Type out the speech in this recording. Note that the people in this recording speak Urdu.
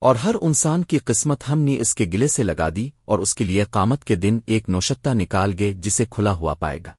اور ہر انسان کی قسمت ہم نے اس کے گلے سے لگا دی اور اس کے لیے قامت کے دن ایک نوشتہ نکال گئے جسے کھلا ہوا پائے گا۔